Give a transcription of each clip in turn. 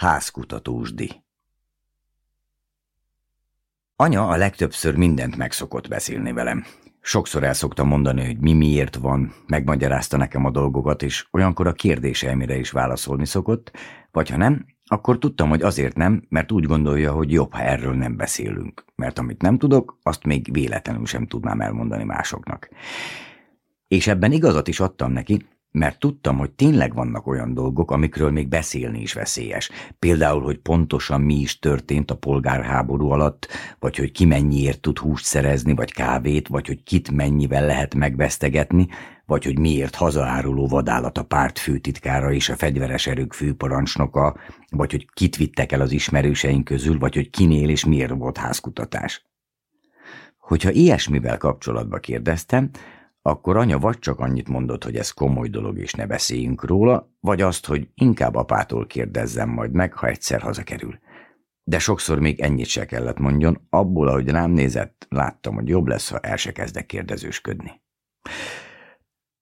Házkutatósdi Anya a legtöbbször mindent megszokott beszélni velem. Sokszor el szoktam mondani, hogy mi miért van, megmagyarázta nekem a dolgokat, és olyankor a kérdéseimre is válaszolni szokott, vagy ha nem, akkor tudtam, hogy azért nem, mert úgy gondolja, hogy jobb, ha erről nem beszélünk, mert amit nem tudok, azt még véletlenül sem tudnám elmondani másoknak. És ebben igazat is adtam neki, mert tudtam, hogy tényleg vannak olyan dolgok, amikről még beszélni is veszélyes. Például, hogy pontosan mi is történt a polgárháború alatt, vagy hogy ki mennyiért tud húst szerezni, vagy kávét, vagy hogy kit mennyivel lehet megvesztegetni, vagy hogy miért hazaáruló vadállat a párt főtitkára és a fegyveres erők főparancsnoka, vagy hogy kit vittek el az ismerőseink közül, vagy hogy kinél és miért volt házkutatás. Hogyha ilyesmivel kapcsolatba kérdeztem, akkor anya vagy csak annyit mondott, hogy ez komoly dolog és ne beszéljünk róla, vagy azt, hogy inkább apától kérdezzem majd meg, ha egyszer hazakerül. De sokszor még ennyit se kellett mondjon, abból, ahogy rám nézett, láttam, hogy jobb lesz, ha el se kezdek kérdezősködni.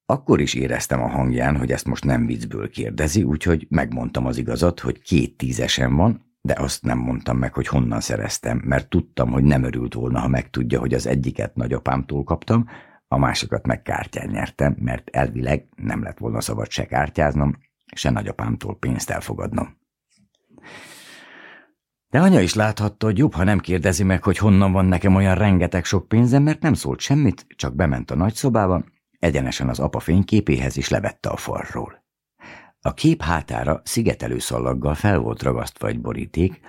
Akkor is éreztem a hangján, hogy ezt most nem viccből kérdezi, úgyhogy megmondtam az igazat, hogy két tízesen van, de azt nem mondtam meg, hogy honnan szereztem, mert tudtam, hogy nem örült volna, ha megtudja, hogy az egyiket nagyapámtól kaptam, a másikat meg kártyán nyertem, mert elvileg nem lett volna szabad se kártyáznom, se nagyapámtól pénzt elfogadnom. De anya is láthatta, hogy jobb, ha nem kérdezi meg, hogy honnan van nekem olyan rengeteg sok pénzem, mert nem szólt semmit, csak bement a nagyszobába, egyenesen az apa fényképéhez is levette a falról. A kép hátára szigetelő szallaggal fel volt ragasztva egy boríték,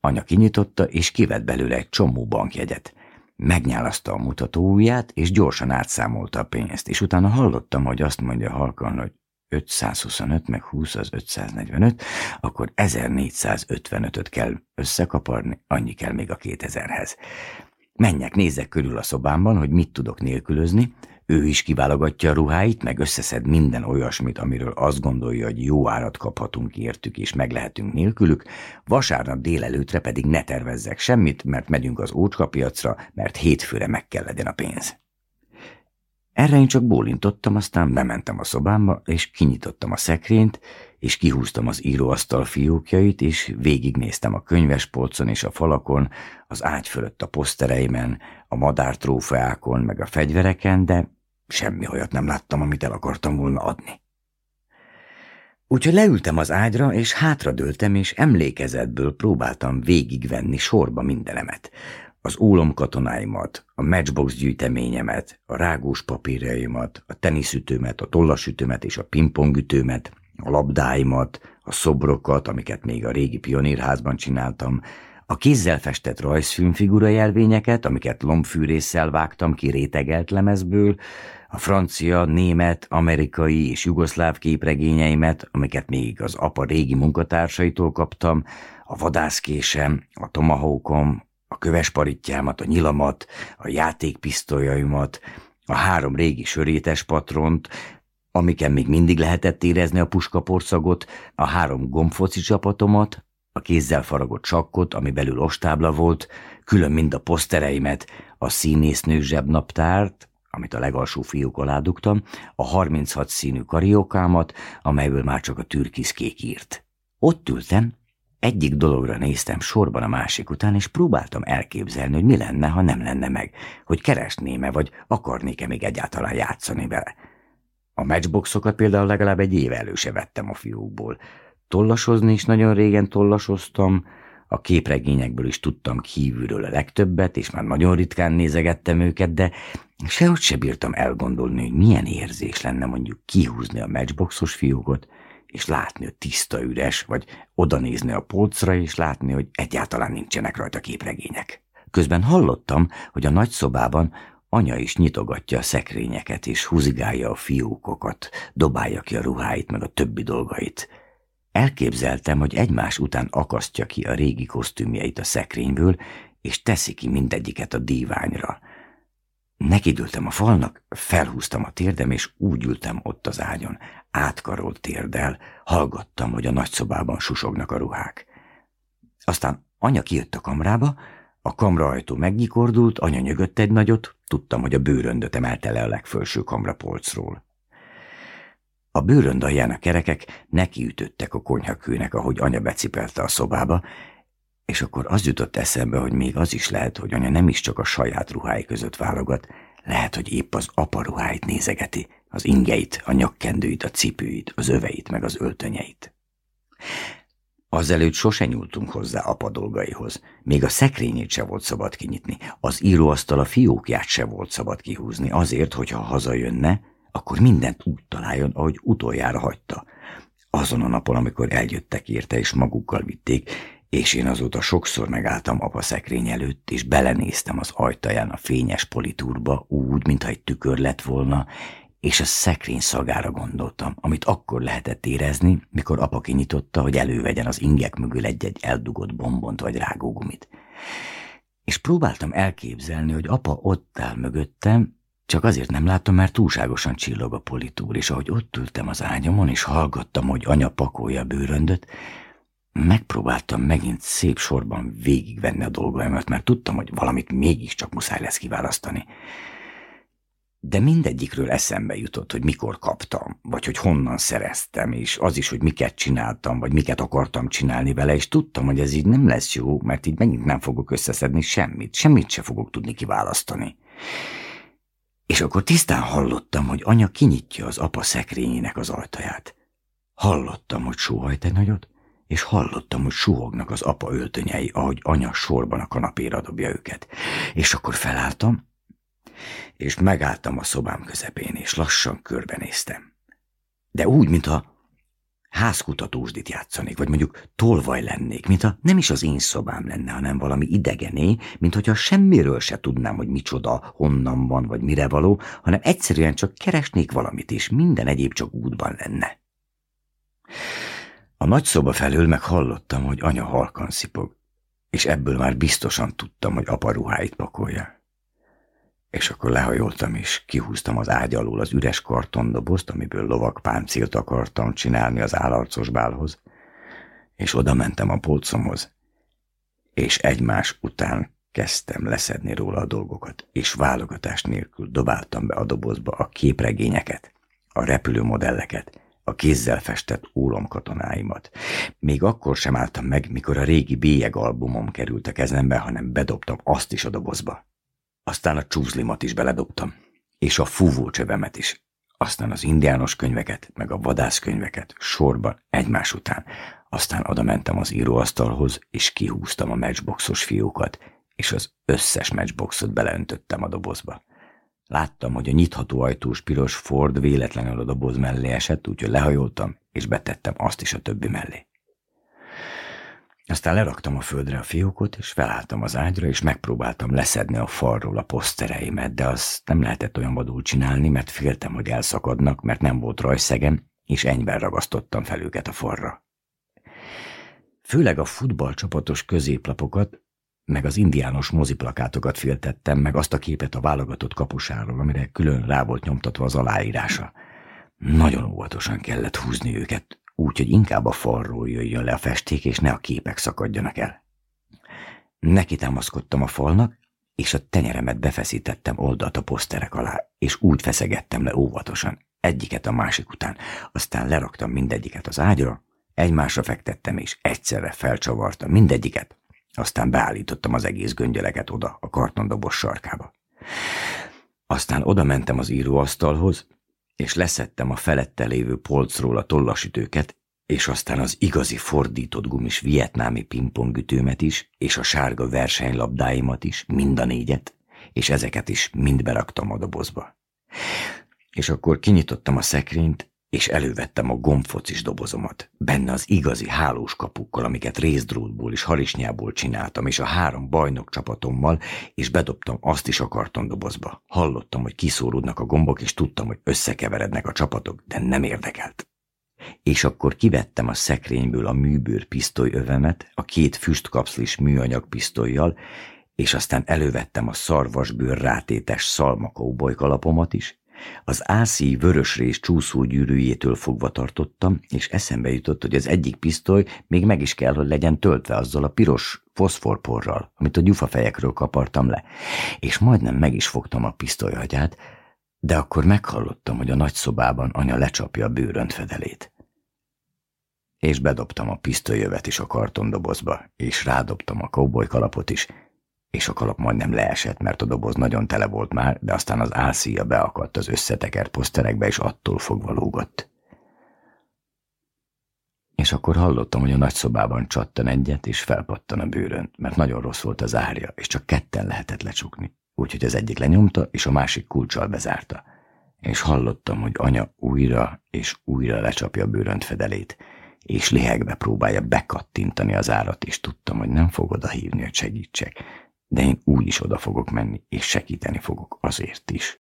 anya kinyitotta és kivett belőle egy csomó bankjegyet. Megnyálaszta a mutatóujját, és gyorsan átszámolta a pénzt, és utána hallottam, hogy azt mondja halkan, hogy 525 meg 20 az 545, akkor 1455-öt kell összekaparni, annyi kell még a 2000-hez. Menjek, nézzek körül a szobámban, hogy mit tudok nélkülözni, ő is kiválogatja a ruháit, meg összeszed minden olyasmit, amiről azt gondolja, hogy jó árat kaphatunk értük és meg lehetünk nélkülük, vasárnap délelőtre pedig ne tervezzek semmit, mert megyünk az ócskapiacra, mert hétfőre meg kell legyen a pénz. Erre én csak bólintottam, aztán bementem a szobámba, és kinyitottam a szekrényt, és kihúztam az íróasztal fiókjait, és végignéztem a könyvespolcon és a falakon, az ágy fölött a posztereimen, a madártrófeákon, meg a fegyvereken, de Semmi olyat nem láttam, amit el akartam volna adni. Úgyhogy leültem az ágyra, és hátradőltem, és emlékezetből próbáltam végigvenni sorba mindenemet. Az ólom katonáimat, a matchbox gyűjteményemet, a rágós papírjaimat, a teniszütőmet, a tollasütőmet és a pingpongütőmet, a labdáimat, a szobrokat, amiket még a régi pionírházban csináltam, a kézzel festett rajzfilmfigura jelvényeket, amiket lombfűrésszel vágtam ki rétegelt lemezből, a francia, német, amerikai és jugoszláv képregényeimet, amiket még az apa régi munkatársaitól kaptam, a vadászkésem, a tomahawkom, a kövesparittyámat, a nyilamat, a játékpisztolyaimat, a három régi sörétes patront, amiken még mindig lehetett érezni a puskaporszagot, a három gombfoci csapatomat, a kézzel faragott sakkot, ami belül ostábla volt, külön mind a posztereimet, a színésznő zsebnaptárt, amit a legalsó fiúk alá dugtam, a 36 színű kariókámat, amelyből már csak a türkiszkék írt. Ott ültem, egyik dologra néztem sorban a másik után, és próbáltam elképzelni, hogy mi lenne, ha nem lenne meg, hogy keresném-e, vagy akarnék-e még egyáltalán játszani vele. A matchboxokat például legalább egy éve előse vettem a fiúkból. Tollasozni is nagyon régen tollasoztam, a képregényekből is tudtam kívülről a legtöbbet, és már nagyon ritkán nézegettem őket, de sehogy se bírtam elgondolni, hogy milyen érzés lenne mondjuk kihúzni a matchboxos fiúkot, és látni, hogy tiszta üres, vagy oda nézni a polcra, és látni, hogy egyáltalán nincsenek rajta képregények. Közben hallottam, hogy a nagyszobában anya is nyitogatja a szekrényeket, és húzigálja a fiúkokat, dobálja ki a ruháit, meg a többi dolgait. Elképzeltem, hogy egymás után akasztja ki a régi kosztümjeit a szekrényből, és teszi ki mindegyiket a díványra. Nekidültem a falnak, felhúztam a térdem, és úgy ültem ott az ágyon, átkarolt térdel, hallgattam, hogy a nagyszobában susognak a ruhák. Aztán anya kijött a kamrába, a kamraajtó megnyikordult, anya nyögött egy nagyot, tudtam, hogy a bőröndöt emelte le a legfelső kamrapolcról. A alján a kerekek nekiütöttek a konyhakőnek, ahogy anya becipelte a szobába, és akkor az jutott eszembe, hogy még az is lehet, hogy anya nem is csak a saját ruhái között válogat, lehet, hogy épp az apa ruháit nézegeti, az ingeit, a nyakkendőit, a cipőit, az öveit, meg az öltönyeit. Azelőtt sose nyúltunk hozzá apa dolgaihoz. Még a szekrényét se volt szabad kinyitni, az íróasztal a fiókját se volt szabad kihúzni, azért, hogyha hazajönne, akkor mindent úgy találjon, ahogy utoljára hagyta. Azon a napon, amikor eljöttek érte és magukkal vitték, és én azóta sokszor megálltam apa szekrény előtt, és belenéztem az ajtaján a fényes politúrba úgy, mintha egy tükör lett volna, és a szekrény szagára gondoltam, amit akkor lehetett érezni, mikor apa kinyitotta, hogy elővegyen az ingek mögül egy-egy eldugott bombont vagy rágógumit. És próbáltam elképzelni, hogy apa ott áll mögöttem, csak azért nem láttam, mert túlságosan csillog a politúr, és ahogy ott ültem az ágyamon, és hallgattam, hogy anya pakolja a bőröndöt, megpróbáltam megint szép sorban végigvenni a dolgaimat, mert tudtam, hogy valamit mégiscsak muszáj lesz kiválasztani. De mindegyikről eszembe jutott, hogy mikor kaptam, vagy hogy honnan szereztem, és az is, hogy miket csináltam, vagy miket akartam csinálni vele, és tudtam, hogy ez így nem lesz jó, mert így megint nem fogok összeszedni semmit, semmit se fogok tudni kiválasztani. És akkor tisztán hallottam, hogy anya kinyitja az apa szekrényének az ajtaját. Hallottam, hogy sóhajt egy nagyot, és hallottam, hogy suhognak az apa öltönyei, ahogy anya sorban a kanapéra dobja őket. És akkor felálltam, és megálltam a szobám közepén, és lassan körbenéztem. De úgy, mintha házkutatósdit játszanék, vagy mondjuk tolvaj lennék, mintha nem is az én szobám lenne, hanem valami idegené, mint hogyha semmiről se tudnám, hogy micsoda, honnan van, vagy mire való, hanem egyszerűen csak keresnék valamit, és minden egyéb csak útban lenne. A nagy szoba felől meg hallottam, hogy anya halkan szipog, és ebből már biztosan tudtam, hogy apa ruháit pakolja. És akkor lehajoltam, és kihúztam az ágy alól az üres kartondobozt, amiből lovak páncélt akartam csinálni az állarcos bálhoz, és oda mentem a polcomhoz, és egymás után kezdtem leszedni róla a dolgokat, és válogatás nélkül dobáltam be a dobozba a képregényeket, a repülőmodelleket, a kézzel festett ólomkatonáimat. Még akkor sem álltam meg, mikor a régi bélyeg albumom került a kezembe, hanem bedobtam azt is a dobozba. Aztán a csúzlimat is beledobtam, és a fúvócsövemet is. Aztán az indiános könyveket, meg a vadászkönyveket sorban egymás után. Aztán oda mentem az íróasztalhoz, és kihúztam a matchboxos fiókat, és az összes matchboxot beleöntöttem a dobozba. Láttam, hogy a nyitható ajtós piros Ford véletlenül a doboz mellé esett, úgyhogy lehajoltam, és betettem azt is a többi mellé. Aztán leraktam a földre a fiókot, és felálltam az ágyra, és megpróbáltam leszedni a falról a posztereimet, de azt nem lehetett olyan vadul csinálni, mert féltem, hogy elszakadnak, mert nem volt rajszegem, és enyben ragasztottam fel őket a falra. Főleg a futballcsapatos középlapokat, meg az indiános moziplakátokat féltettem, meg azt a képet a válogatott kapusáról, amire külön rá volt nyomtatva az aláírása. Nagyon óvatosan kellett húzni őket, úgy, hogy inkább a falról jöjjön le a festék, és ne a képek szakadjanak el. Neki támaszkodtam a falnak, és a tenyeremet befeszítettem oldalt a poszterek alá, és úgy feszegettem le óvatosan, egyiket a másik után, aztán leraktam mindegyiket az ágyra, egymásra fektettem, és egyszerre felcsavartam mindegyiket, aztán beállítottam az egész göngyöleket oda, a kartondobos sarkába. Aztán oda mentem az íróasztalhoz, és leszettem a felette lévő polcról a tollasütőket, és aztán az igazi fordított gumis vietnámi pingpongütőmet is, és a sárga versenylabdáimat is, mind a négyet, és ezeket is mind beraktam a dobozba. És akkor kinyitottam a szekrényt, és elővettem a gombfocis dobozomat, benne az igazi hálós kapukkal, amiket részdrótból és harisnyából csináltam, és a három bajnok csapatommal, és bedobtam azt is a kartondobozba. Hallottam, hogy kiszóródnak a gombok, és tudtam, hogy összekeverednek a csapatok, de nem érdekelt. És akkor kivettem a szekrényből a műbőr pisztolyövemet, a két füstkapszlis műanyag pisztolyjal, és aztán elővettem a szarvasbőr rátétes szalmakóbolykalapomat is, az ászi vörösrés csúszógyűrűjétől fogva tartottam, és eszembe jutott, hogy az egyik pisztoly még meg is kell, hogy legyen töltve azzal a piros foszforporral, amit a gyufafejekről kapartam le, és majdnem meg is fogtam a pisztolyhagyát, De akkor meghallottam, hogy a nagyszobában anya lecsapja a bőrönt fedelét. És bedobtam a pisztolyövet is a kartondobozba, és rádobtam a kóboly kalapot is, és a kalap majdnem leesett, mert a doboz nagyon tele volt már, de aztán az álszíja beakadt az összetekert poszterekbe, és attól fogva lógott. És akkor hallottam, hogy a nagyszobában csattan egyet, és felpattan a bőrön, mert nagyon rossz volt az árja, és csak ketten lehetett lecsukni. Úgyhogy az egyik lenyomta, és a másik kulcsal bezárta. És hallottam, hogy anya újra és újra lecsapja a bőrönt fedelét, és lihegve próbálja bekattintani az árat, és tudtam, hogy nem fog oda hívni, hogy segítsek, de én úgy is oda fogok menni, és segíteni fogok azért is.